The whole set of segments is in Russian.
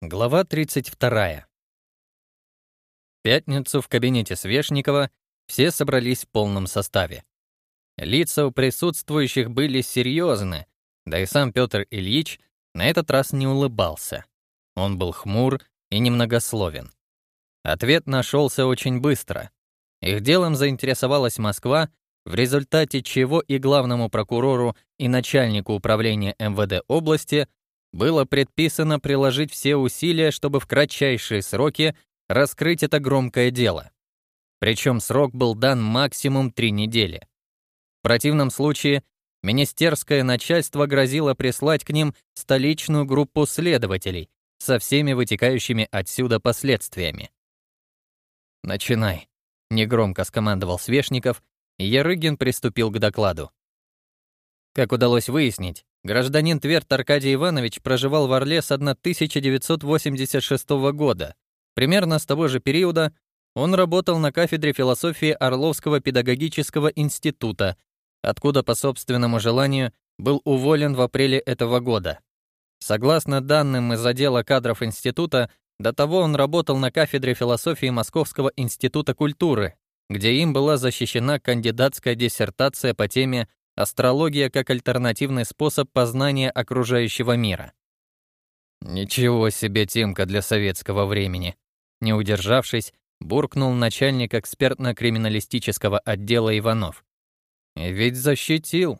Глава 32. В пятницу в кабинете Свешникова все собрались в полном составе. Лица у присутствующих были серьезны, да и сам Петр Ильич на этот раз не улыбался. Он был хмур и немногословен. Ответ нашелся очень быстро. Их делом заинтересовалась Москва, в результате чего и главному прокурору, и начальнику управления МВД области было предписано приложить все усилия, чтобы в кратчайшие сроки раскрыть это громкое дело. Причем срок был дан максимум три недели. В противном случае министерское начальство грозило прислать к ним столичную группу следователей со всеми вытекающими отсюда последствиями. «Начинай», — негромко скомандовал Свешников, и Ярыгин приступил к докладу. Как удалось выяснить, Гражданин Тверд Аркадий Иванович проживал в Орле с 1986 года. Примерно с того же периода он работал на кафедре философии Орловского педагогического института, откуда по собственному желанию был уволен в апреле этого года. Согласно данным из отдела кадров института, до того он работал на кафедре философии Московского института культуры, где им была защищена кандидатская диссертация по теме Астрология как альтернативный способ познания окружающего мира. «Ничего себе темка для советского времени!» Не удержавшись, буркнул начальник экспертно-криминалистического отдела Иванов. «Ведь защитил!»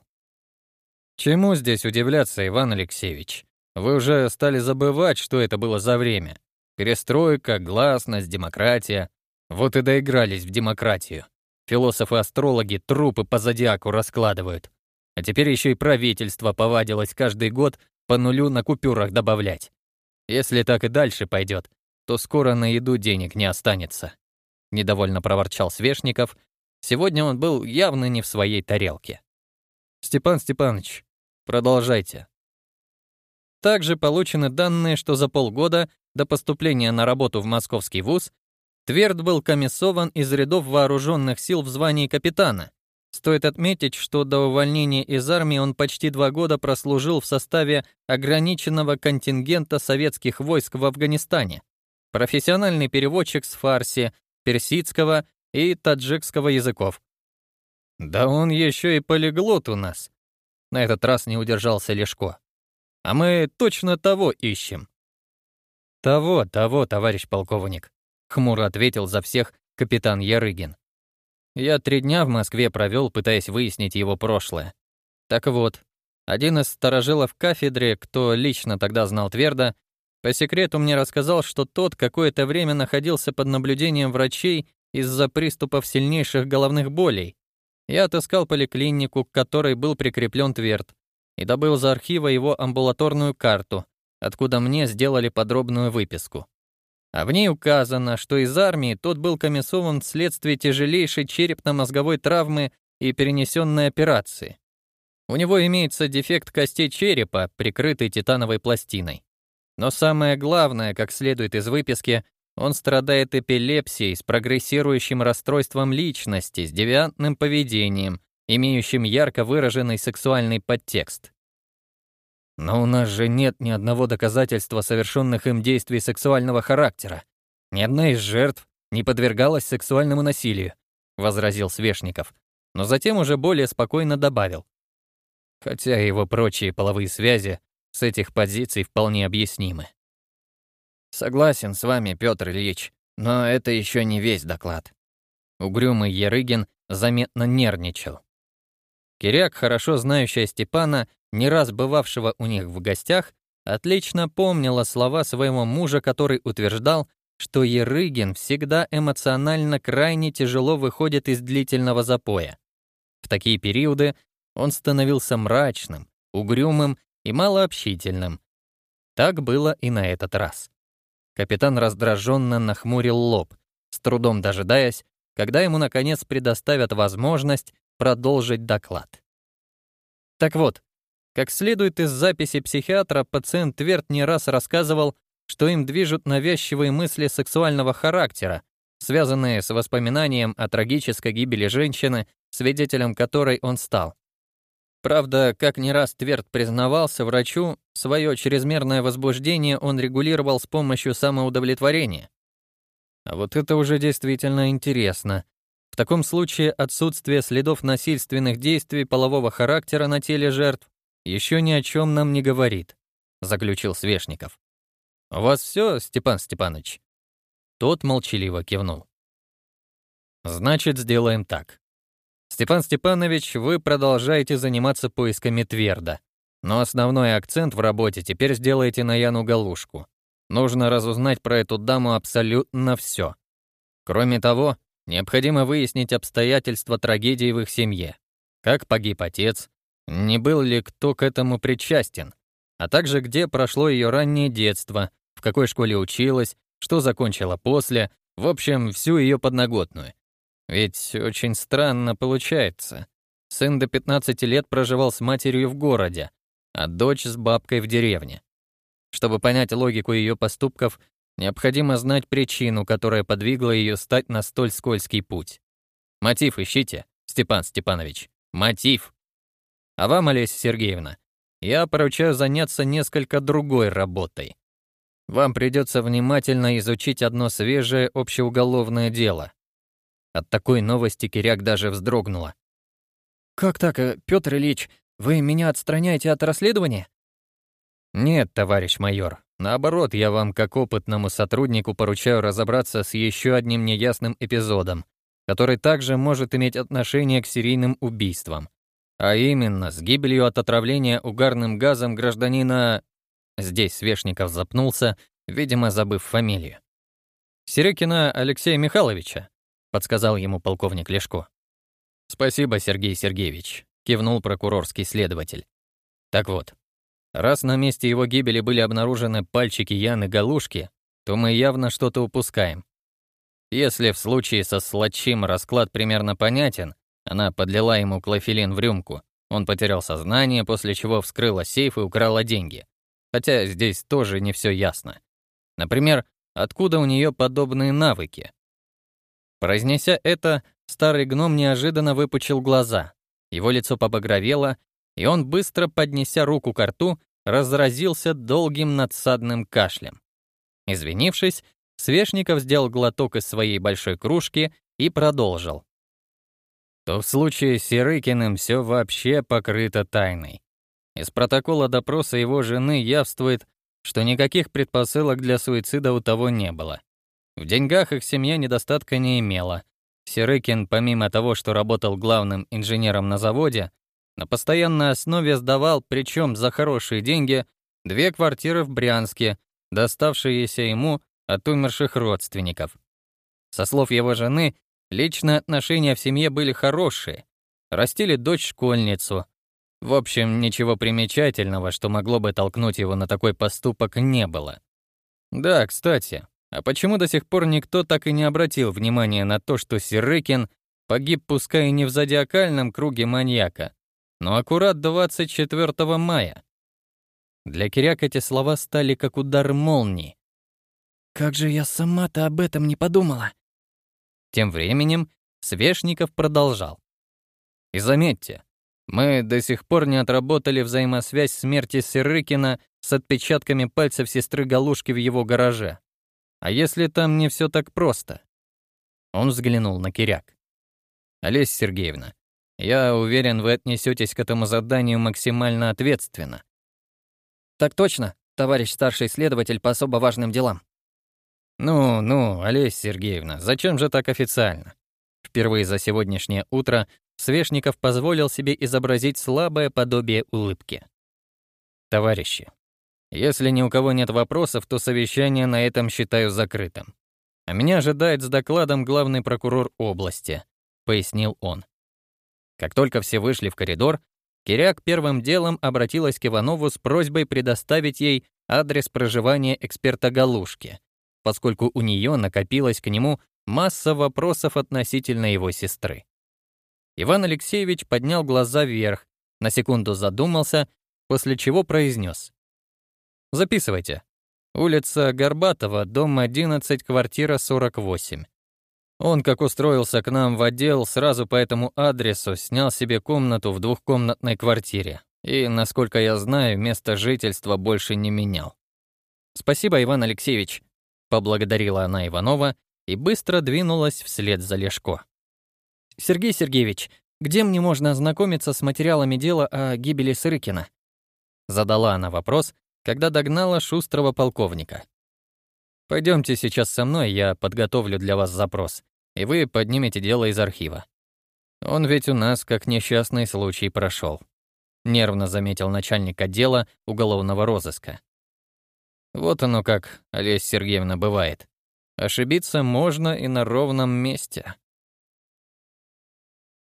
«Чему здесь удивляться, Иван Алексеевич? Вы уже стали забывать, что это было за время. Перестройка, гласность, демократия. Вот и доигрались в демократию. Философы-астрологи трупы по зодиаку раскладывают. А теперь еще и правительство повадилось каждый год по нулю на купюрах добавлять. Если так и дальше пойдет, то скоро на еду денег не останется. Недовольно проворчал Свешников. Сегодня он был явно не в своей тарелке. Степан Степанович, продолжайте. Также получены данные, что за полгода до поступления на работу в московский вуз Тверд был комиссован из рядов вооруженных сил в звании капитана. Стоит отметить, что до увольнения из армии он почти два года прослужил в составе ограниченного контингента советских войск в Афганистане. Профессиональный переводчик с фарси, персидского и таджикского языков. «Да он еще и полиглот у нас!» На этот раз не удержался Лешко. «А мы точно того ищем!» «Того, того, товарищ полковник!» — хмуро ответил за всех капитан Ярыгин. «Я три дня в Москве провел, пытаясь выяснить его прошлое. Так вот, один из старожилов кафедре, кто лично тогда знал Тверда, по секрету мне рассказал, что тот какое-то время находился под наблюдением врачей из-за приступов сильнейших головных болей. Я отыскал поликлинику, к которой был прикреплен Тверд, и добыл за архива его амбулаторную карту, откуда мне сделали подробную выписку а в ней указано, что из армии тот был комиссован вследствие тяжелейшей черепно-мозговой травмы и перенесенной операции. У него имеется дефект костей черепа, прикрытый титановой пластиной. Но самое главное, как следует из выписки, он страдает эпилепсией с прогрессирующим расстройством личности, с девиантным поведением, имеющим ярко выраженный сексуальный подтекст. Но у нас же нет ни одного доказательства совершенных им действий сексуального характера. Ни одна из жертв не подвергалась сексуальному насилию, возразил Свешников, но затем уже более спокойно добавил. Хотя его прочие половые связи с этих позиций вполне объяснимы. Согласен с вами, Петр Ильич, но это еще не весь доклад. Угрюмый Ерыгин заметно нервничал. Киряк, хорошо знающая Степана, не раз бывавшего у них в гостях, отлично помнила слова своего мужа, который утверждал, что Ерыгин всегда эмоционально крайне тяжело выходит из длительного запоя. В такие периоды он становился мрачным, угрюмым и малообщительным. Так было и на этот раз. Капитан раздраженно нахмурил лоб, с трудом дожидаясь, когда ему, наконец, предоставят возможность продолжить доклад. Так вот, как следует из записи психиатра, пациент Тверд не раз рассказывал, что им движут навязчивые мысли сексуального характера, связанные с воспоминанием о трагической гибели женщины, свидетелем которой он стал. Правда, как не раз Тверд признавался врачу, свое чрезмерное возбуждение он регулировал с помощью самоудовлетворения. А вот это уже действительно интересно, таком случае отсутствие следов насильственных действий полового характера на теле жертв еще ни о чем нам не говорит, заключил Свешников. У вас все, Степан Степанович? Тот молчаливо кивнул. Значит, сделаем так. Степан Степанович, вы продолжаете заниматься поисками Тверда, но основной акцент в работе теперь сделаете на Яну Галушку. Нужно разузнать про эту даму абсолютно все. Кроме того, Необходимо выяснить обстоятельства трагедии в их семье. Как погиб отец, не был ли кто к этому причастен, а также где прошло ее раннее детство, в какой школе училась, что закончила после, в общем, всю ее подноготную. Ведь очень странно получается. Сын до 15 лет проживал с матерью в городе, а дочь с бабкой в деревне. Чтобы понять логику ее поступков, Необходимо знать причину, которая подвигла ее стать на столь скользкий путь. Мотив ищите, Степан Степанович. Мотив. А вам, Олеся Сергеевна, я поручаю заняться несколько другой работой. Вам придется внимательно изучить одно свежее общеуголовное дело. От такой новости Киряк даже вздрогнула. «Как так, э, Петр Ильич, вы меня отстраняете от расследования?» «Нет, товарищ майор. Наоборот, я вам, как опытному сотруднику, поручаю разобраться с еще одним неясным эпизодом, который также может иметь отношение к серийным убийствам. А именно, с гибелью от отравления угарным газом гражданина...» Здесь Свешников запнулся, видимо, забыв фамилию. «Серекина Алексея Михайловича», — подсказал ему полковник Лешко. «Спасибо, Сергей Сергеевич», — кивнул прокурорский следователь. «Так вот, Раз на месте его гибели были обнаружены пальчики Яны Галушки, то мы явно что-то упускаем. Если в случае со Слачим расклад примерно понятен, она подлила ему клофелин в рюмку, он потерял сознание, после чего вскрыла сейф и украла деньги. Хотя здесь тоже не все ясно. Например, откуда у нее подобные навыки? Произнеся это, старый гном неожиданно выпучил глаза. Его лицо побагровело, и он, быстро поднеся руку к рту, разразился долгим надсадным кашлем. Извинившись, Свешников сделал глоток из своей большой кружки и продолжил. То в случае с Серыкиным все вообще покрыто тайной. Из протокола допроса его жены явствует, что никаких предпосылок для суицида у того не было. В деньгах их семья недостатка не имела. Серыкин, помимо того, что работал главным инженером на заводе, на постоянной основе сдавал, причем за хорошие деньги, две квартиры в Брянске, доставшиеся ему от умерших родственников. Со слов его жены, личные отношения в семье были хорошие. Растили дочь-школьницу. В общем, ничего примечательного, что могло бы толкнуть его на такой поступок, не было. Да, кстати, а почему до сих пор никто так и не обратил внимания на то, что Сирыкин погиб пускай и не в зодиакальном круге маньяка, но аккурат 24 мая. Для Киряк эти слова стали как удар молнии. «Как же я сама-то об этом не подумала!» Тем временем Свешников продолжал. «И заметьте, мы до сих пор не отработали взаимосвязь смерти Серыкина с отпечатками пальцев сестры Галушки в его гараже. А если там не все так просто?» Он взглянул на Киряк. «Олеся Сергеевна, я уверен, вы отнесетесь к этому заданию максимально ответственно. Так точно, товарищ старший следователь по особо важным делам. Ну, ну, Олеся Сергеевна, зачем же так официально? Впервые за сегодняшнее утро Свешников позволил себе изобразить слабое подобие улыбки. Товарищи, если ни у кого нет вопросов, то совещание на этом считаю закрытым. А меня ожидает с докладом главный прокурор области, пояснил он. Как только все вышли в коридор, Киряк первым делом обратилась к Иванову с просьбой предоставить ей адрес проживания эксперта Галушки, поскольку у нее накопилась к нему масса вопросов относительно его сестры. Иван Алексеевич поднял глаза вверх, на секунду задумался, после чего произнес: «Записывайте. Улица Горбатова, дом 11, квартира 48. Он, как устроился к нам в отдел, сразу по этому адресу снял себе комнату в двухкомнатной квартире. И, насколько я знаю, место жительства больше не менял. «Спасибо, Иван Алексеевич», — поблагодарила она Иванова и быстро двинулась вслед за Лешко. «Сергей Сергеевич, где мне можно ознакомиться с материалами дела о гибели Сырыкина?» Задала она вопрос, когда догнала шустрого полковника. Пойдемте сейчас со мной, я подготовлю для вас запрос, и вы поднимете дело из архива. Он ведь у нас как несчастный случай прошел. Нервно заметил начальник отдела уголовного розыска. Вот оно как, Олеся Сергеевна, бывает. Ошибиться можно и на ровном месте.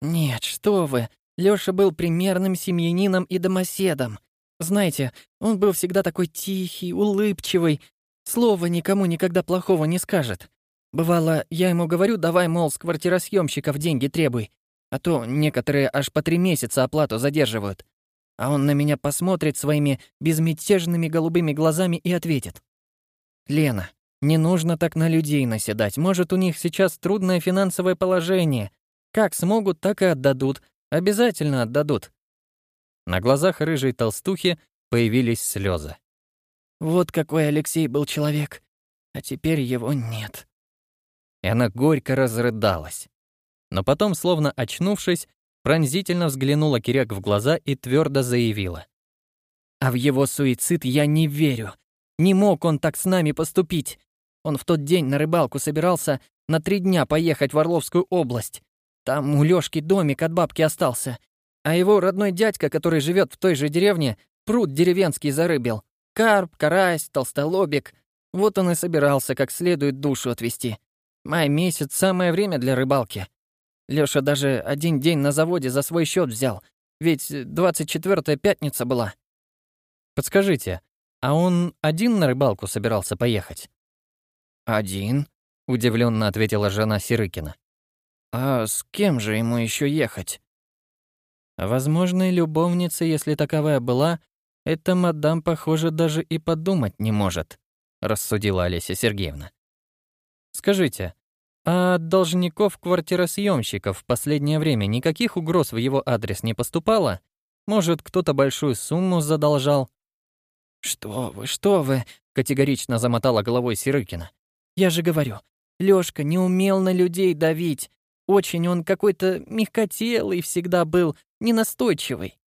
«Нет, что вы! Лёша был примерным семьянином и домоседом. Знаете, он был всегда такой тихий, улыбчивый, Слово никому никогда плохого не скажет. Бывало, я ему говорю, давай, мол, с квартиросъемщиков деньги требуй, а то некоторые аж по три месяца оплату задерживают. А он на меня посмотрит своими безмятежными голубыми глазами и ответит. «Лена, не нужно так на людей наседать. Может, у них сейчас трудное финансовое положение. Как смогут, так и отдадут. Обязательно отдадут». На глазах рыжей толстухи появились слезы. Вот какой Алексей был человек. А теперь его нет. И она горько разрыдалась. Но потом, словно очнувшись, пронзительно взглянула Киряк в глаза и твердо заявила. «А в его суицид я не верю. Не мог он так с нами поступить. Он в тот день на рыбалку собирался на три дня поехать в Орловскую область. Там у Лёшки домик от бабки остался. А его родной дядька, который живет в той же деревне, пруд деревенский зарыбил. Карп, карась, толстолобик. Вот он и собирался как следует душу отвести. Май месяц — самое время для рыбалки. Лёша даже один день на заводе за свой счет взял, ведь 24-я пятница была. Подскажите, а он один на рыбалку собирался поехать? Один, удивленно ответила жена Сирыкина. А с кем же ему еще ехать? Возможно, любовница, если таковая была, «Это мадам, похоже, даже и подумать не может», — рассудила Олеся Сергеевна. «Скажите, а от должников квартиросъемщиков в последнее время никаких угроз в его адрес не поступало? Может, кто-то большую сумму задолжал?» «Что вы, что вы!» — категорично замотала головой Сирыкина. «Я же говорю, Лёшка не умел на людей давить. Очень он какой-то мягкотелый всегда был, ненастойчивый.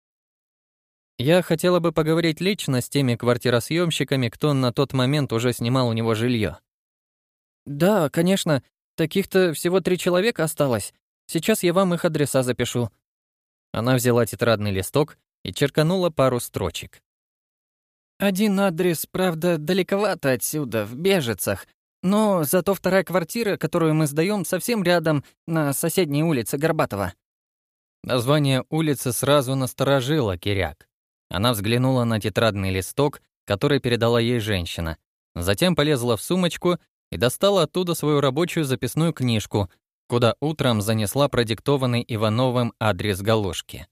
Я хотела бы поговорить лично с теми квартиросъемщиками, кто на тот момент уже снимал у него жилье. «Да, конечно. Таких-то всего три человека осталось. Сейчас я вам их адреса запишу». Она взяла тетрадный листок и черканула пару строчек. «Один адрес, правда, далековато отсюда, в Бежицах, но зато вторая квартира, которую мы сдаем, совсем рядом, на соседней улице Горбатова». Название улицы сразу насторожило Киряк. Она взглянула на тетрадный листок, который передала ей женщина. Затем полезла в сумочку и достала оттуда свою рабочую записную книжку, куда утром занесла продиктованный Ивановым адрес галушки.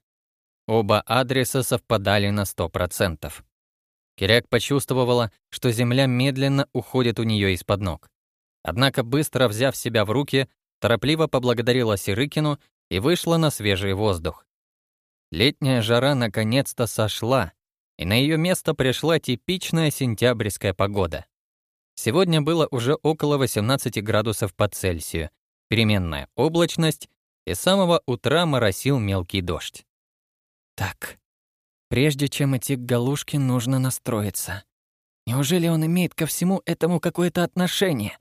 Оба адреса совпадали на 100%. Киряк почувствовала, что земля медленно уходит у нее из-под ног. Однако, быстро взяв себя в руки, торопливо поблагодарила Сирыкину и вышла на свежий воздух. Летняя жара наконец-то сошла, и на ее место пришла типичная сентябрьская погода. Сегодня было уже около 18 градусов по Цельсию, переменная облачность, и с самого утра моросил мелкий дождь. Так, прежде чем идти к Галушке, нужно настроиться. Неужели он имеет ко всему этому какое-то отношение?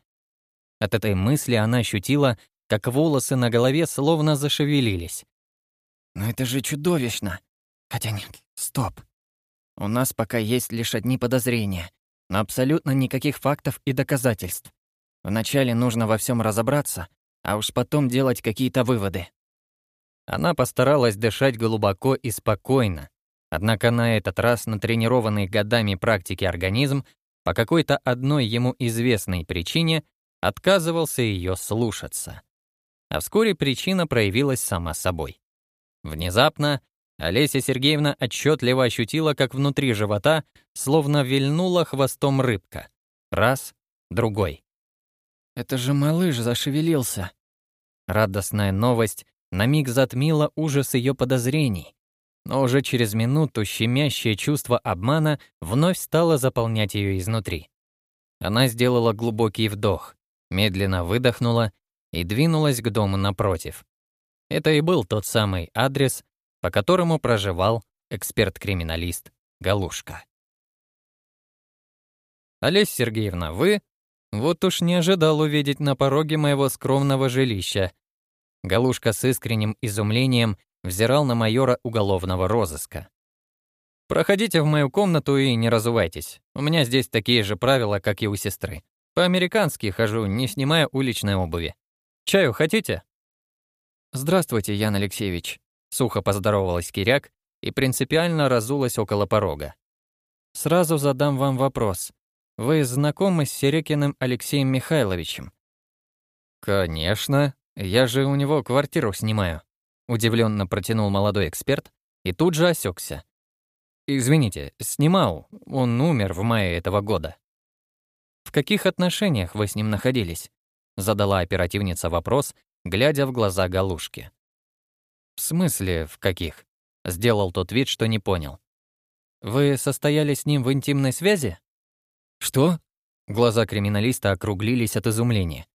От этой мысли она ощутила, как волосы на голове словно зашевелились, но это же чудовищно. Хотя нет, стоп. У нас пока есть лишь одни подозрения, но абсолютно никаких фактов и доказательств. Вначале нужно во всем разобраться, а уж потом делать какие-то выводы. Она постаралась дышать глубоко и спокойно. Однако на этот раз натренированный годами практики организм по какой-то одной ему известной причине отказывался ее слушаться. А вскоре причина проявилась сама собой. Внезапно Олеся Сергеевна отчетливо ощутила, как внутри живота словно вильнула хвостом рыбка. Раз, другой. «Это же малыш зашевелился!» Радостная новость на миг затмила ужас ее подозрений. Но уже через минуту щемящее чувство обмана вновь стало заполнять ее изнутри. Она сделала глубокий вдох, медленно выдохнула и двинулась к дому напротив. Это и был тот самый адрес, по которому проживал эксперт-криминалист Галушка. «Олесь Сергеевна, вы?» «Вот уж не ожидал увидеть на пороге моего скромного жилища». Галушка с искренним изумлением взирал на майора уголовного розыска. «Проходите в мою комнату и не разувайтесь. У меня здесь такие же правила, как и у сестры. По-американски хожу, не снимая уличной обуви. Чаю хотите?» «Здравствуйте, Ян Алексеевич», — сухо поздоровалась Киряк и принципиально разулась около порога. «Сразу задам вам вопрос. Вы знакомы с Серекиным Алексеем Михайловичем?» «Конечно. Я же у него квартиру снимаю», — удивленно протянул молодой эксперт и тут же осекся. «Извините, снимал. Он умер в мае этого года». «В каких отношениях вы с ним находились?» — задала оперативница вопрос, глядя в глаза Галушки. «В смысле, в каких?» — сделал тот вид, что не понял. «Вы состояли с ним в интимной связи?» «Что?» — глаза криминалиста округлились от изумления.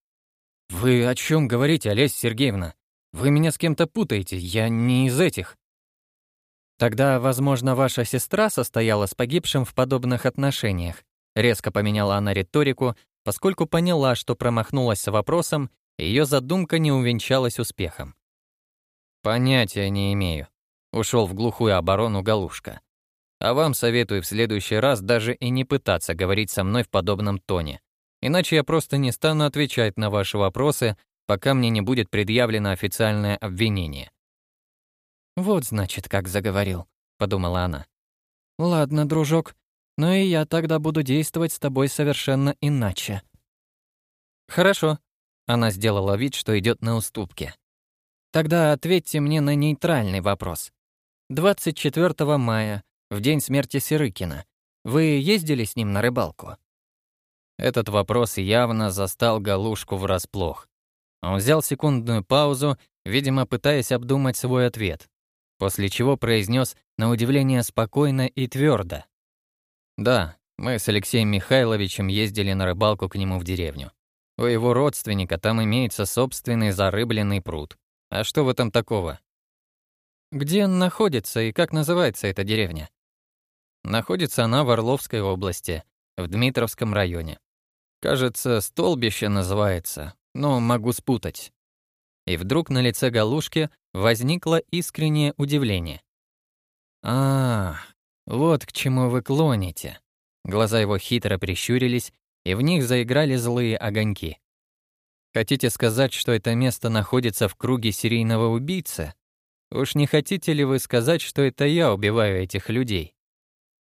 «Вы о чем говорите, Олеся Сергеевна? Вы меня с кем-то путаете, я не из этих». «Тогда, возможно, ваша сестра состояла с погибшим в подобных отношениях», резко поменяла она риторику, поскольку поняла, что промахнулась с вопросом ее задумка не увенчалась успехом. «Понятия не имею», — ушел в глухую оборону Галушка. «А вам советую в следующий раз даже и не пытаться говорить со мной в подобном тоне, иначе я просто не стану отвечать на ваши вопросы, пока мне не будет предъявлено официальное обвинение». «Вот, значит, как заговорил», — подумала она. «Ладно, дружок, но и я тогда буду действовать с тобой совершенно иначе». «Хорошо», она сделала вид, что идет на уступки. Тогда ответьте мне на нейтральный вопрос. 24 мая, в день смерти Сирыкина, вы ездили с ним на рыбалку? Этот вопрос явно застал Галушку врасплох. Он взял секундную паузу, видимо, пытаясь обдумать свой ответ, после чего произнес на удивление спокойно и твердо: "Да, мы с Алексеем Михайловичем ездили на рыбалку к нему в деревню. У его родственника там имеется собственный зарыбленный пруд. А что в этом такого? Где находится и как называется эта деревня? Находится она в Орловской области, в Дмитровском районе. Кажется, столбище называется, но могу спутать. И вдруг на лице Галушки возникло искреннее удивление. А, -а вот к чему вы клоните. Глаза его хитро прищурились, и в них заиграли злые огоньки. Хотите сказать, что это место находится в круге серийного убийцы? Уж не хотите ли вы сказать, что это я убиваю этих людей?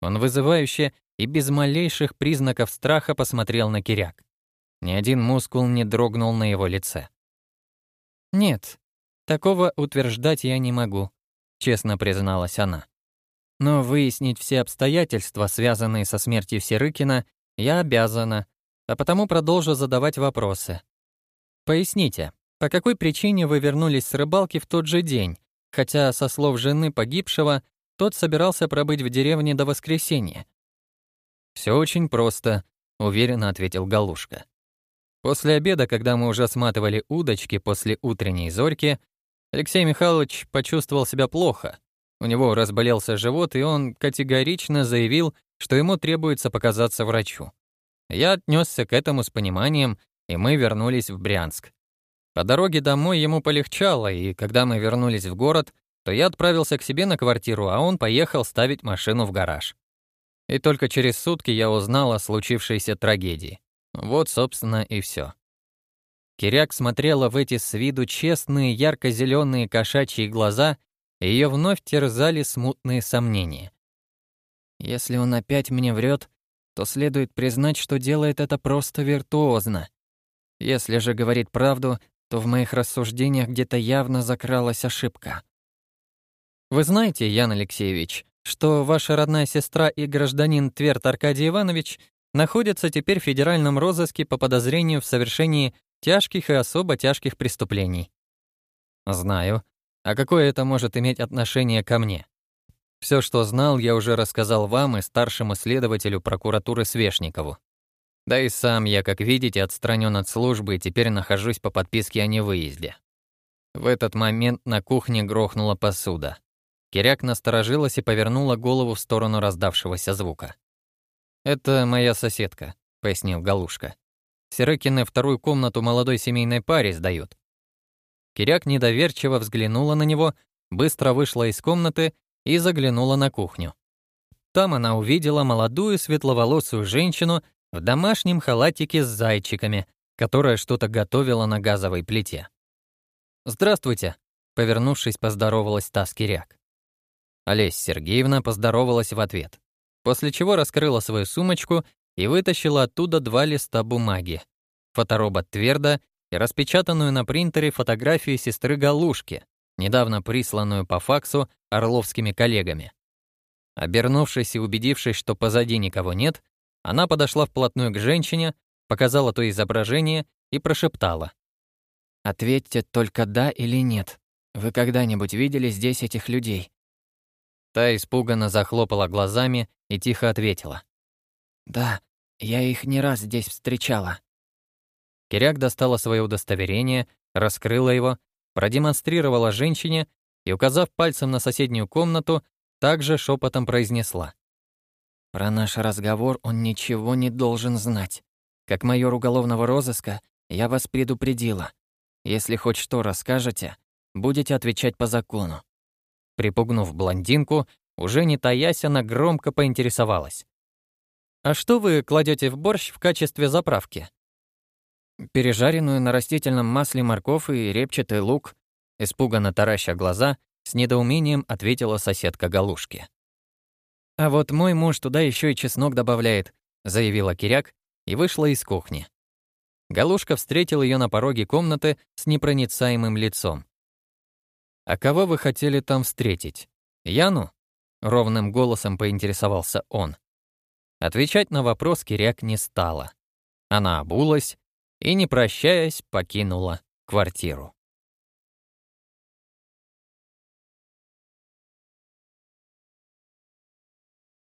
Он вызывающе и без малейших признаков страха посмотрел на Киряк. Ни один мускул не дрогнул на его лице. «Нет, такого утверждать я не могу», — честно призналась она. «Но выяснить все обстоятельства, связанные со смертью Серыкина, я обязана, а потому продолжу задавать вопросы. Поясните, по какой причине вы вернулись с рыбалки в тот же день, хотя, со слов жены погибшего, тот собирался пробыть в деревне до воскресенья? Все очень просто», — уверенно ответил Галушка. После обеда, когда мы уже сматывали удочки после утренней зорьки, Алексей Михайлович почувствовал себя плохо. У него разболелся живот, и он категорично заявил, что ему требуется показаться врачу. Я отнесся к этому с пониманием, и мы вернулись в Брянск. По дороге домой ему полегчало, и когда мы вернулись в город, то я отправился к себе на квартиру, а он поехал ставить машину в гараж. И только через сутки я узнал о случившейся трагедии. Вот, собственно, и все. Киряк смотрела в эти с виду честные ярко-зеленые кошачьи глаза, и ее вновь терзали смутные сомнения. Если он опять мне врет, то следует признать, что делает это просто виртуозно. Если же говорит правду, то в моих рассуждениях где-то явно закралась ошибка. Вы знаете, Ян Алексеевич, что ваша родная сестра и гражданин Тверд Аркадий Иванович находятся теперь в федеральном розыске по подозрению в совершении тяжких и особо тяжких преступлений. Знаю. А какое это может иметь отношение ко мне? Все, что знал, я уже рассказал вам и старшему следователю прокуратуры Свешникову. Да и сам я, как видите, отстранен от службы и теперь нахожусь по подписке о невыезде. В этот момент на кухне грохнула посуда. Киряк насторожилась и повернула голову в сторону раздавшегося звука. «Это моя соседка», — пояснил Галушка. «Серыкины вторую комнату молодой семейной паре сдают». Киряк недоверчиво взглянула на него, быстро вышла из комнаты и заглянула на кухню. Там она увидела молодую светловолосую женщину в домашнем халатике с зайчиками, которая что-то готовила на газовой плите. «Здравствуйте», — повернувшись, поздоровалась та скиряк. Олеся Сергеевна поздоровалась в ответ, после чего раскрыла свою сумочку и вытащила оттуда два листа бумаги, фоторобот Тверда и распечатанную на принтере фотографию сестры Галушки, недавно присланную по факсу орловскими коллегами. Обернувшись и убедившись, что позади никого нет, она подошла вплотную к женщине, показала то изображение и прошептала. «Ответьте только «да» или «нет». Вы когда-нибудь видели здесь этих людей?» Та испуганно захлопала глазами и тихо ответила. «Да, я их не раз здесь встречала». Киряк достала свое удостоверение, раскрыла его продемонстрировала женщине и, указав пальцем на соседнюю комнату, также шепотом произнесла. «Про наш разговор он ничего не должен знать. Как майор уголовного розыска я вас предупредила. Если хоть что расскажете, будете отвечать по закону». Припугнув блондинку, уже не таясь, она громко поинтересовалась. «А что вы кладете в борщ в качестве заправки?» пережаренную на растительном масле морковь и репчатый лук, испуганно тараща глаза, с недоумением ответила соседка Галушки. «А вот мой муж туда еще и чеснок добавляет», заявила Киряк и вышла из кухни. Галушка встретил ее на пороге комнаты с непроницаемым лицом. «А кого вы хотели там встретить? Яну?» — ровным голосом поинтересовался он. Отвечать на вопрос Киряк не стала. Она обулась, и, не прощаясь, покинула квартиру.